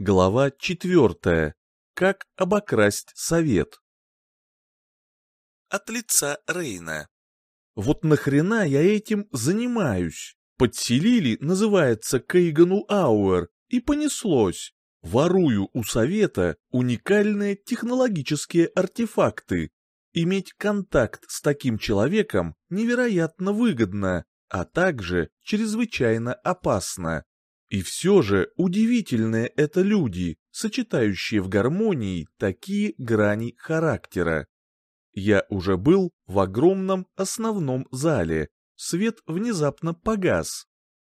Глава четвертая. Как обокрасть совет. От лица Рейна. Вот нахрена я этим занимаюсь? Подселили, называется, Кейгану Ауэр, и понеслось. Ворую у совета уникальные технологические артефакты. Иметь контакт с таким человеком невероятно выгодно, а также чрезвычайно опасно. И все же удивительные это люди, сочетающие в гармонии такие грани характера. Я уже был в огромном основном зале, свет внезапно погас.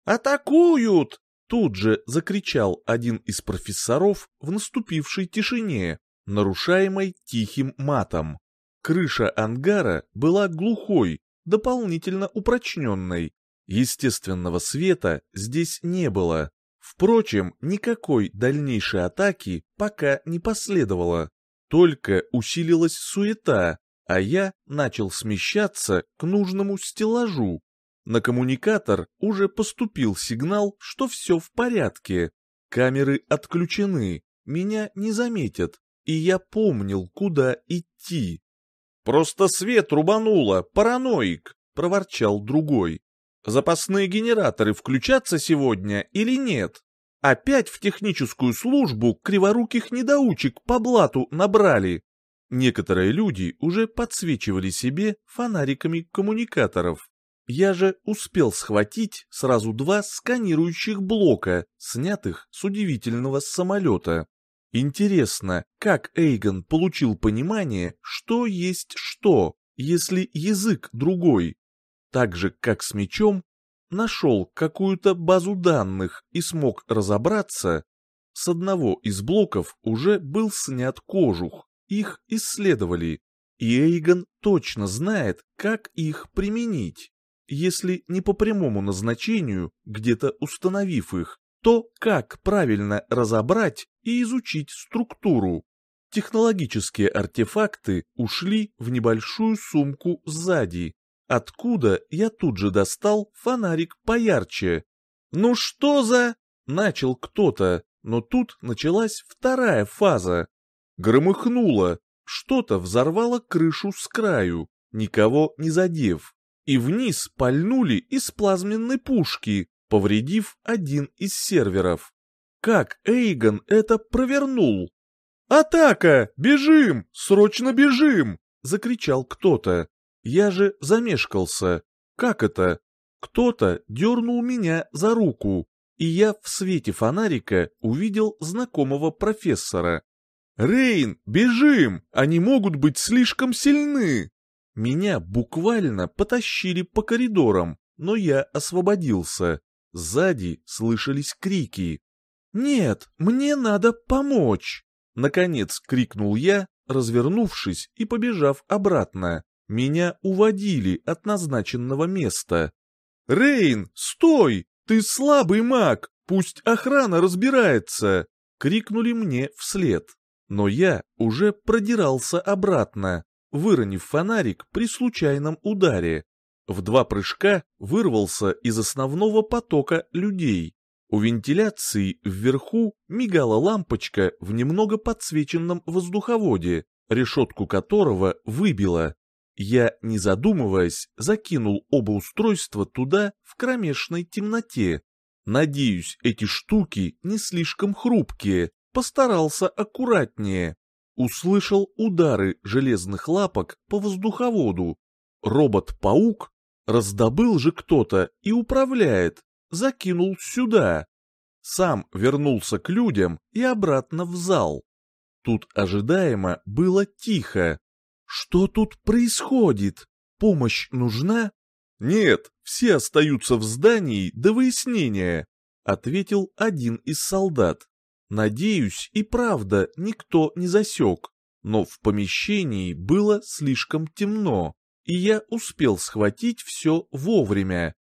«Атакуют!» Тут же закричал один из профессоров в наступившей тишине, нарушаемой тихим матом. Крыша ангара была глухой, дополнительно упрочненной, Естественного света здесь не было. Впрочем, никакой дальнейшей атаки пока не последовало. Только усилилась суета, а я начал смещаться к нужному стеллажу. На коммуникатор уже поступил сигнал, что все в порядке. Камеры отключены, меня не заметят, и я помнил, куда идти. «Просто свет рубануло, параноик!» — проворчал другой. Запасные генераторы включатся сегодня или нет? Опять в техническую службу криворуких недоучек по блату набрали. Некоторые люди уже подсвечивали себе фонариками коммуникаторов. Я же успел схватить сразу два сканирующих блока, снятых с удивительного самолета. Интересно, как Эйгон получил понимание, что есть что, если язык другой? Так же, как с мечом, нашел какую-то базу данных и смог разобраться, с одного из блоков уже был снят кожух, их исследовали, и Эйгон точно знает, как их применить. Если не по прямому назначению, где-то установив их, то как правильно разобрать и изучить структуру. Технологические артефакты ушли в небольшую сумку сзади, откуда я тут же достал фонарик поярче. «Ну что за...» — начал кто-то, но тут началась вторая фаза. Громыхнуло, что-то взорвало крышу с краю, никого не задев, и вниз пальнули из плазменной пушки, повредив один из серверов. Как Эйгон это провернул? «Атака! Бежим! Срочно бежим!» — закричал кто-то. Я же замешкался. Как это? Кто-то дернул меня за руку, и я в свете фонарика увидел знакомого профессора. «Рейн, бежим! Они могут быть слишком сильны!» Меня буквально потащили по коридорам, но я освободился. Сзади слышались крики. «Нет, мне надо помочь!» Наконец крикнул я, развернувшись и побежав обратно. Меня уводили от назначенного места. «Рейн, стой! Ты слабый маг! Пусть охрана разбирается!» — крикнули мне вслед. Но я уже продирался обратно, выронив фонарик при случайном ударе. В два прыжка вырвался из основного потока людей. У вентиляции вверху мигала лампочка в немного подсвеченном воздуховоде, решетку которого выбило. Я, не задумываясь, закинул оба устройства туда в кромешной темноте. Надеюсь, эти штуки не слишком хрупкие, постарался аккуратнее. Услышал удары железных лапок по воздуховоду. Робот-паук раздобыл же кто-то и управляет, закинул сюда. Сам вернулся к людям и обратно в зал. Тут ожидаемо было тихо, «Что тут происходит? Помощь нужна?» «Нет, все остаются в здании до выяснения», — ответил один из солдат. «Надеюсь, и правда никто не засек, но в помещении было слишком темно, и я успел схватить все вовремя.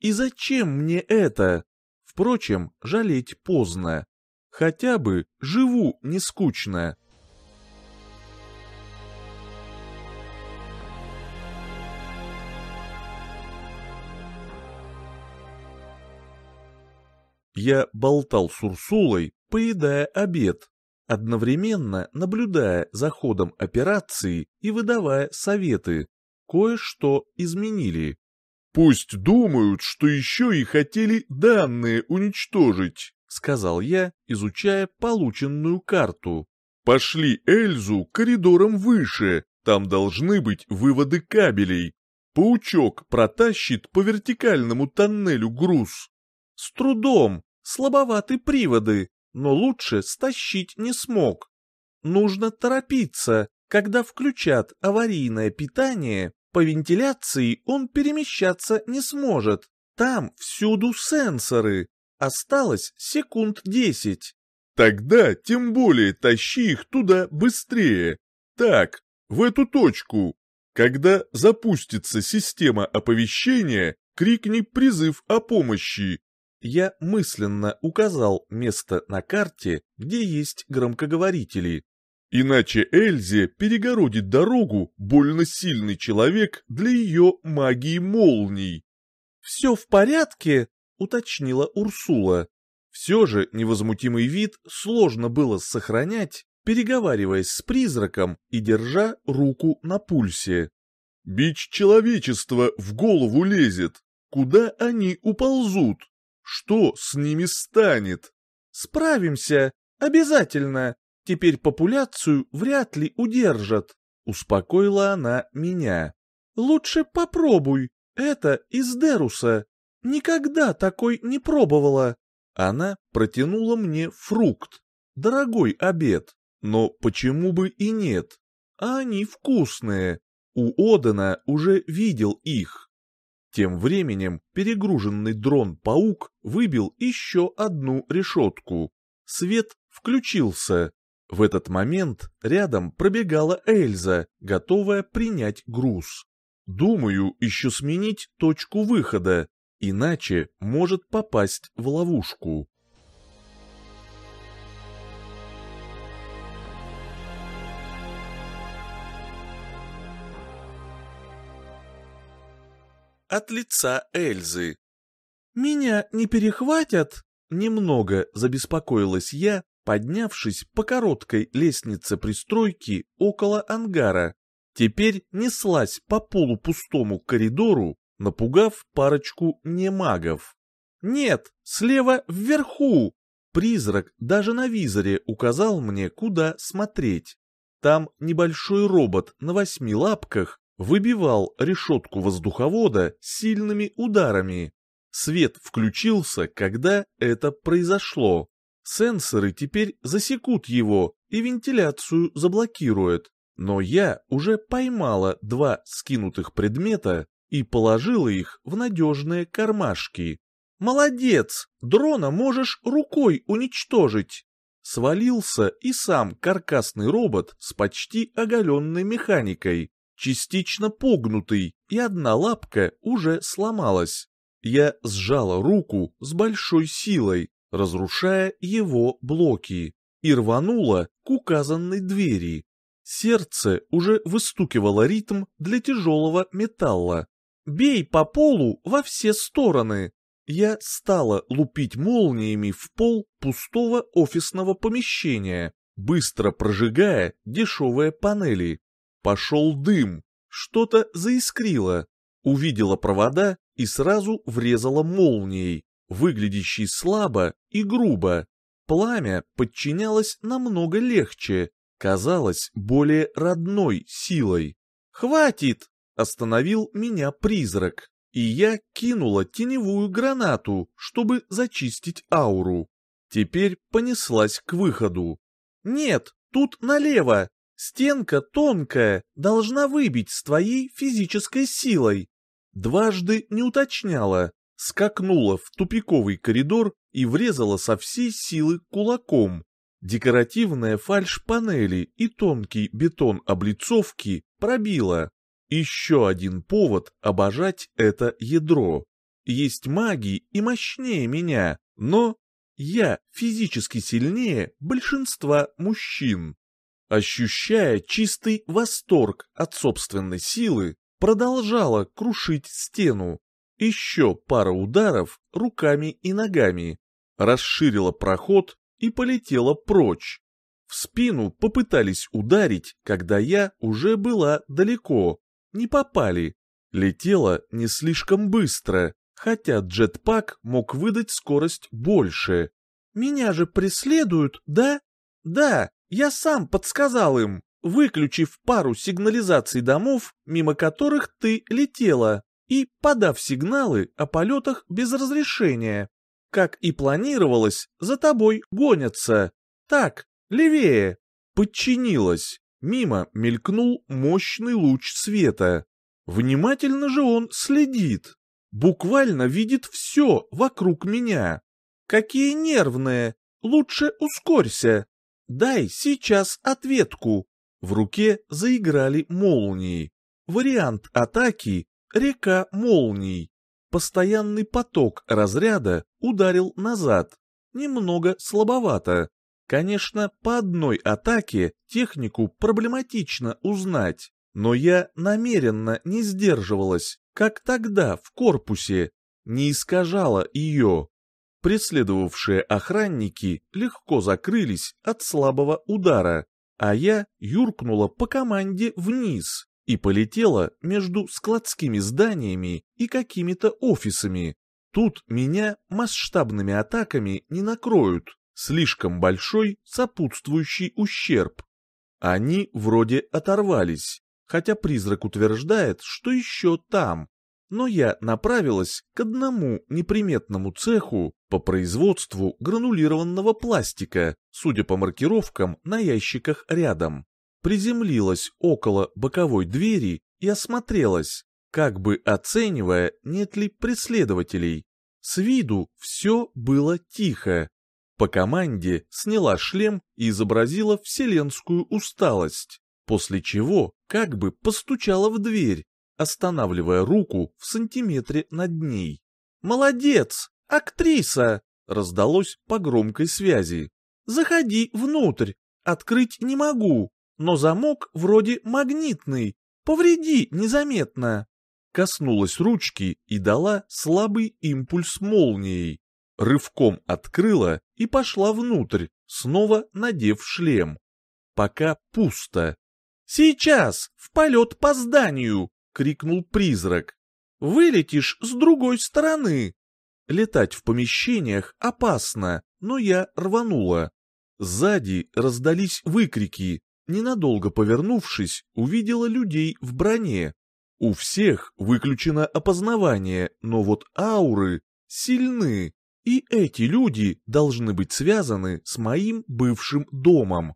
И зачем мне это? Впрочем, жалеть поздно. Хотя бы живу не скучно». Я болтал с Урсулой, поедая обед, одновременно наблюдая за ходом операции и выдавая советы. Кое-что изменили. «Пусть думают, что еще и хотели данные уничтожить», — сказал я, изучая полученную карту. «Пошли Эльзу коридором выше, там должны быть выводы кабелей. Паучок протащит по вертикальному тоннелю груз. С трудом, слабоваты приводы, но лучше стащить не смог. Нужно торопиться, когда включат аварийное питание, по вентиляции он перемещаться не сможет. Там всюду сенсоры. Осталось секунд десять. Тогда тем более тащи их туда быстрее. Так, в эту точку. Когда запустится система оповещения, крикни призыв о помощи. Я мысленно указал место на карте, где есть громкоговорители. Иначе Эльзе перегородит дорогу больно сильный человек для ее магии молний. «Все в порядке?» — уточнила Урсула. Все же невозмутимый вид сложно было сохранять, переговариваясь с призраком и держа руку на пульсе. «Бич человечества в голову лезет. Куда они уползут? Что с ними станет?» «Справимся, обязательно. Теперь популяцию вряд ли удержат», — успокоила она меня. «Лучше попробуй. Это из Деруса. Никогда такой не пробовала». Она протянула мне фрукт. Дорогой обед. Но почему бы и нет? А они вкусные. У Одена уже видел их. Тем временем перегруженный дрон-паук выбил еще одну решетку. Свет включился. В этот момент рядом пробегала Эльза, готовая принять груз. Думаю, еще сменить точку выхода, иначе может попасть в ловушку. От лица Эльзы. «Меня не перехватят?» Немного забеспокоилась я, поднявшись по короткой лестнице пристройки около ангара. Теперь неслась по полупустому коридору, напугав парочку немагов. «Нет, слева вверху!» Призрак даже на визоре указал мне, куда смотреть. Там небольшой робот на восьми лапках выбивал решетку воздуховода сильными ударами. Свет включился, когда это произошло. Сенсоры теперь засекут его и вентиляцию заблокируют. Но я уже поймала два скинутых предмета и положила их в надежные кармашки. «Молодец! Дрона можешь рукой уничтожить!» Свалился и сам каркасный робот с почти оголенной механикой частично погнутый, и одна лапка уже сломалась. Я сжала руку с большой силой, разрушая его блоки, и рванула к указанной двери. Сердце уже выстукивало ритм для тяжелого металла. «Бей по полу во все стороны!» Я стала лупить молниями в пол пустого офисного помещения, быстро прожигая дешевые панели. Пошел дым, что-то заискрило, увидела провода и сразу врезала молнией, выглядящей слабо и грубо. Пламя подчинялось намного легче, казалось более родной силой. «Хватит!» — остановил меня призрак, и я кинула теневую гранату, чтобы зачистить ауру. Теперь понеслась к выходу. «Нет, тут налево!» Стенка тонкая, должна выбить с твоей физической силой. Дважды не уточняла, скакнула в тупиковый коридор и врезала со всей силы кулаком. Декоративная фальш панели и тонкий бетон облицовки пробила. Еще один повод обожать это ядро. Есть маги и мощнее меня, но я физически сильнее большинства мужчин. Ощущая чистый восторг от собственной силы, продолжала крушить стену. Еще пара ударов руками и ногами. Расширила проход, и полетела прочь. В спину попытались ударить, когда я уже была далеко. Не попали. Летела не слишком быстро, хотя джетпак мог выдать скорость больше. «Меня же преследуют, да?» «Да, я сам подсказал им, выключив пару сигнализаций домов, мимо которых ты летела, и подав сигналы о полетах без разрешения. Как и планировалось, за тобой гонятся. Так, левее!» Подчинилась. Мимо мелькнул мощный луч света. Внимательно же он следит. Буквально видит все вокруг меня. Какие нервные! Лучше ускорься. Дай сейчас ответку. В руке заиграли молнии. Вариант атаки — река молний. Постоянный поток разряда ударил назад. Немного слабовато. Конечно, по одной атаке технику проблематично узнать, но я намеренно не сдерживалась, как тогда в корпусе, не искажала ее. Преследовавшие охранники легко закрылись от слабого удара, а я юркнула по команде вниз и полетела между складскими зданиями и какими-то офисами. Тут меня масштабными атаками не накроют, слишком большой сопутствующий ущерб. Они вроде оторвались, хотя призрак утверждает, что еще там. Но я направилась к одному неприметному цеху по производству гранулированного пластика, судя по маркировкам на ящиках рядом. Приземлилась около боковой двери и осмотрелась, как бы оценивая, нет ли преследователей. С виду все было тихо, по команде сняла шлем и изобразила вселенскую усталость, после чего как бы постучала в дверь, останавливая руку в сантиметре над ней. «Молодец! Актриса!» раздалось по громкой связи. «Заходи внутрь. Открыть не могу, но замок вроде магнитный. Повреди незаметно». Коснулась ручки и дала слабый импульс молнией рывком открыла и пошла внутрь, снова надев шлем. Пока пусто. «Сейчас! В полет по зданию!» — крикнул призрак. «Вылетишь с другой стороны!» Летать в помещениях опасно, но я рванула. Сзади раздались выкрики. Ненадолго повернувшись, увидела людей в броне. У всех выключено опознавание, но вот ауры сильны. И эти люди должны быть связаны с моим бывшим домом.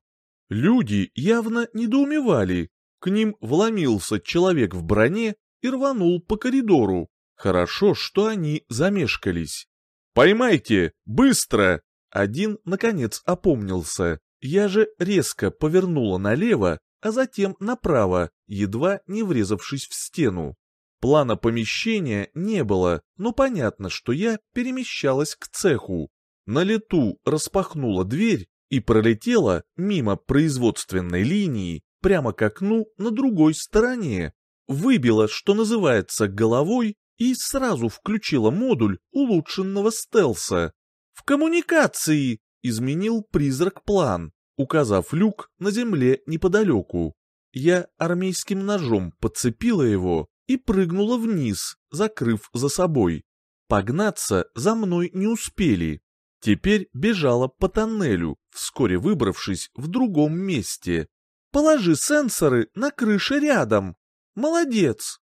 Люди явно недоумевали. К ним вломился человек в броне и рванул по коридору. Хорошо, что они замешкались. «Поймайте! Быстро!» Один, наконец, опомнился. Я же резко повернула налево, а затем направо, едва не врезавшись в стену. Плана помещения не было, но понятно, что я перемещалась к цеху. На лету распахнула дверь и пролетела мимо производственной линии прямо к окну на другой стороне. Выбила, что называется, головой и сразу включила модуль улучшенного стелса. «В коммуникации!» — изменил призрак план, указав люк на земле неподалеку. Я армейским ножом подцепила его и прыгнула вниз, закрыв за собой. Погнаться за мной не успели. Теперь бежала по тоннелю, вскоре выбравшись в другом месте. «Положи сенсоры на крыше рядом. Молодец!»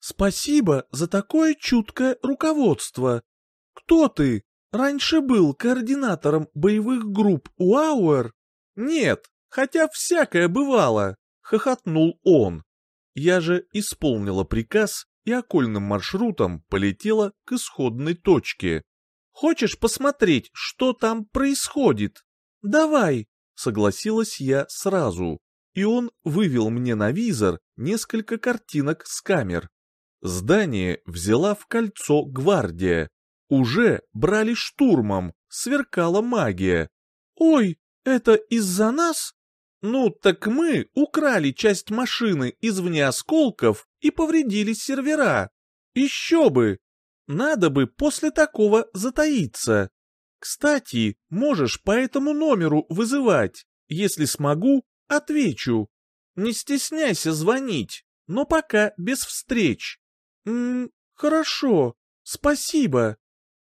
«Спасибо за такое чуткое руководство. Кто ты? Раньше был координатором боевых групп Уауэр?» «Нет, хотя всякое бывало», — хохотнул он. Я же исполнила приказ и окольным маршрутом полетела к исходной точке. «Хочешь посмотреть, что там происходит?» «Давай», — согласилась я сразу, и он вывел мне на визор несколько картинок с камер. Здание взяла в кольцо гвардия. Уже брали штурмом, сверкала магия. «Ой, это из-за нас?» Ну, так мы украли часть машины извне осколков и повредили сервера. Еще бы! Надо бы после такого затаиться. Кстати, можешь по этому номеру вызывать. Если смогу, отвечу. Не стесняйся звонить, но пока без встреч. Ммм, хорошо, спасибо.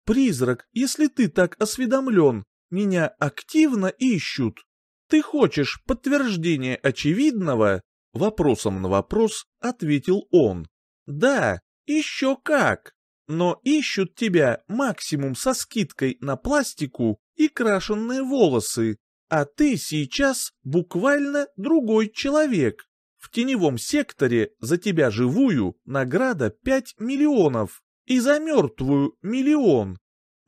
Призрак, если ты так осведомлен, меня активно ищут. Ты хочешь подтверждение очевидного? Вопросом на вопрос ответил он. Да, еще как. Но ищут тебя максимум со скидкой на пластику и крашенные волосы, а ты сейчас буквально другой человек. В теневом секторе за тебя живую награда 5 миллионов и за мертвую миллион.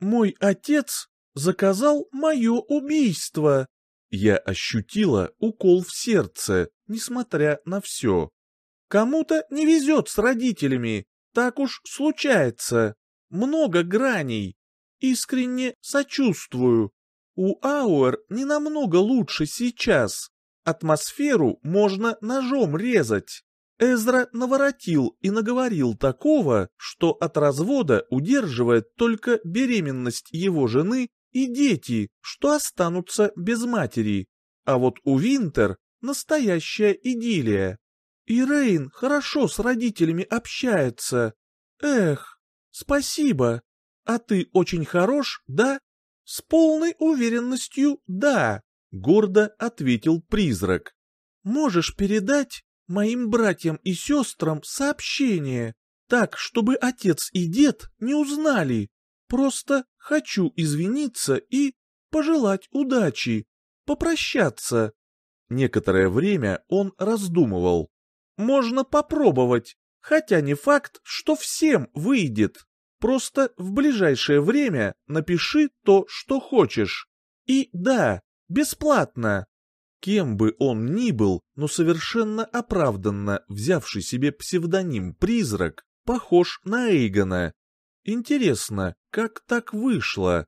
Мой отец заказал мое убийство. Я ощутила укол в сердце, несмотря на все. Кому-то не везет с родителями, так уж случается. Много граней. Искренне сочувствую. У Ауэр не намного лучше сейчас. Атмосферу можно ножом резать. Эзра наворотил и наговорил такого, что от развода удерживает только беременность его жены и дети, что останутся без матери. А вот у Винтер настоящая идиллия. И Рейн хорошо с родителями общается. Эх, спасибо. А ты очень хорош, да? С полной уверенностью да, гордо ответил призрак. Можешь передать моим братьям и сестрам сообщение, так, чтобы отец и дед не узнали. Просто хочу извиниться и пожелать удачи, попрощаться. Некоторое время он раздумывал. Можно попробовать, хотя не факт, что всем выйдет. Просто в ближайшее время напиши то, что хочешь. И да, бесплатно. Кем бы он ни был, но совершенно оправданно взявший себе псевдоним «Призрак», похож на Эйгона. Интересно, как так вышло?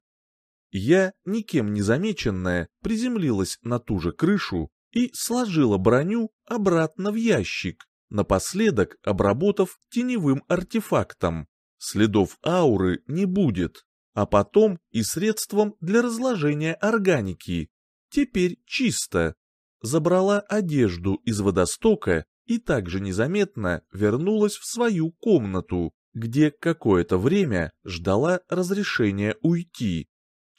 Я, никем не замеченная, приземлилась на ту же крышу и сложила броню обратно в ящик, напоследок обработав теневым артефактом. Следов ауры не будет, а потом и средством для разложения органики. Теперь чисто. Забрала одежду из водостока и также незаметно вернулась в свою комнату, где какое-то время ждала разрешения уйти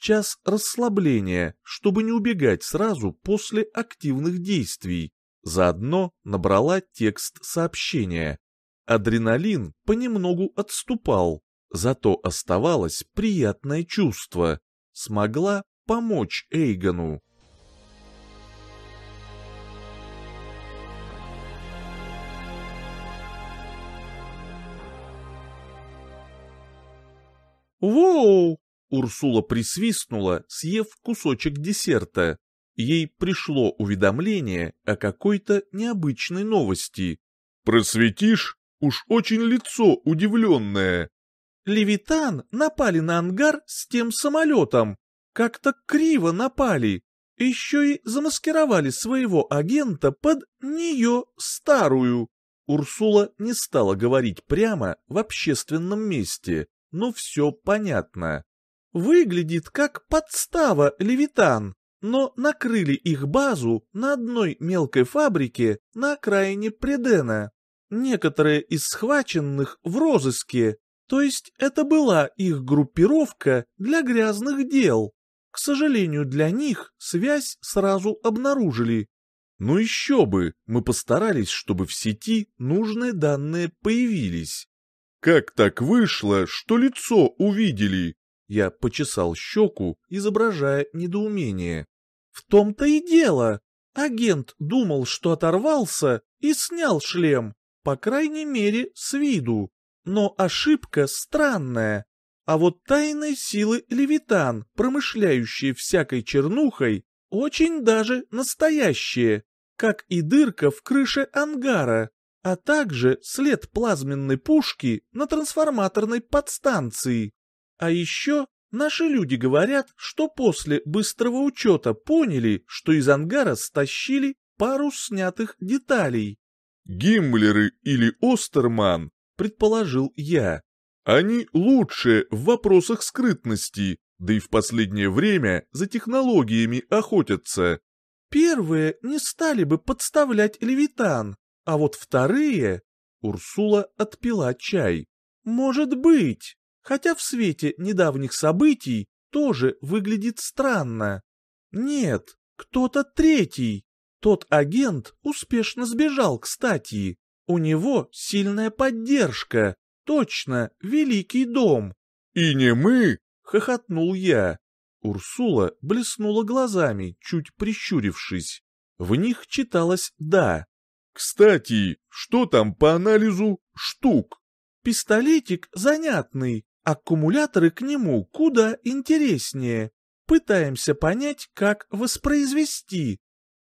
час расслабления, чтобы не убегать сразу после активных действий. Заодно набрала текст сообщения. Адреналин понемногу отступал, зато оставалось приятное чувство. Смогла помочь Эйгану. «Воу!» Урсула присвистнула, съев кусочек десерта. Ей пришло уведомление о какой-то необычной новости. «Просветишь? Уж очень лицо удивленное!» «Левитан напали на ангар с тем самолетом. Как-то криво напали. Еще и замаскировали своего агента под нее старую». Урсула не стала говорить прямо в общественном месте, но все понятно. Выглядит как подстава Левитан, но накрыли их базу на одной мелкой фабрике на окраине Предена. Некоторые из схваченных в розыске, то есть это была их группировка для грязных дел. К сожалению для них связь сразу обнаружили. Ну еще бы, мы постарались, чтобы в сети нужные данные появились. Как так вышло, что лицо увидели? Я почесал щеку, изображая недоумение. В том-то и дело. Агент думал, что оторвался и снял шлем, по крайней мере, с виду. Но ошибка странная. А вот тайные силы Левитан, промышляющие всякой чернухой, очень даже настоящие, как и дырка в крыше ангара, а также след плазменной пушки на трансформаторной подстанции. А еще наши люди говорят, что после быстрого учета поняли, что из ангара стащили пару снятых деталей. «Гиммлеры или Остерман», — предположил я. «Они лучшие в вопросах скрытности, да и в последнее время за технологиями охотятся. Первые не стали бы подставлять левитан, а вот вторые... Урсула отпила чай. Может быть, хотя в свете недавних событий тоже выглядит странно. Нет, кто-то третий. Тот агент успешно сбежал, кстати. У него сильная поддержка. Точно, великий дом. «И не мы!» — хохотнул я. Урсула блеснула глазами, чуть прищурившись. В них читалось «да». «Кстати, что там по анализу штук?» «Пистолетик занятный, аккумуляторы к нему куда интереснее. Пытаемся понять, как воспроизвести.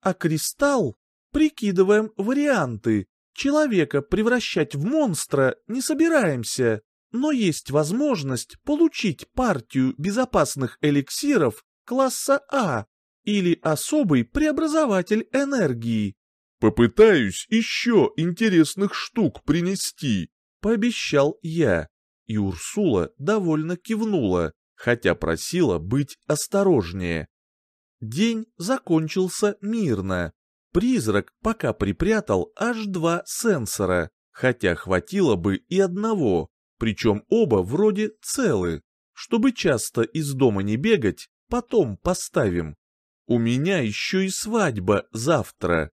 А кристалл? Прикидываем варианты. Человека превращать в монстра не собираемся но есть возможность получить партию безопасных эликсиров класса А или особый преобразователь энергии. «Попытаюсь еще интересных штук принести», — пообещал я. И Урсула довольно кивнула, хотя просила быть осторожнее. День закончился мирно. Призрак пока припрятал аж два сенсора, хотя хватило бы и одного, причем оба вроде целы. Чтобы часто из дома не бегать, потом поставим. У меня еще и свадьба завтра.